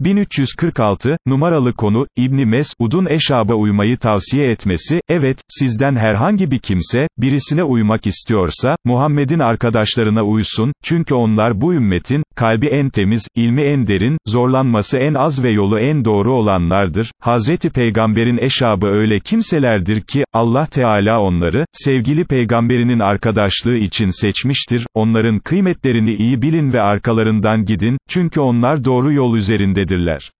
1346, numaralı konu, İbni Mes'ud'un eşaba uymayı tavsiye etmesi, evet, sizden herhangi bir kimse, birisine uymak istiyorsa, Muhammed'in arkadaşlarına uysun, çünkü onlar bu ümmetin, kalbi en temiz, ilmi en derin, zorlanması en az ve yolu en doğru olanlardır. Hazreti Peygamber'in eşabı öyle kimselerdir ki, Allah Teala onları, sevgili peygamberinin arkadaşlığı için seçmiştir, onların kıymetlerini iyi bilin ve arkalarından gidin, çünkü onlar doğru yol üzerindedirler.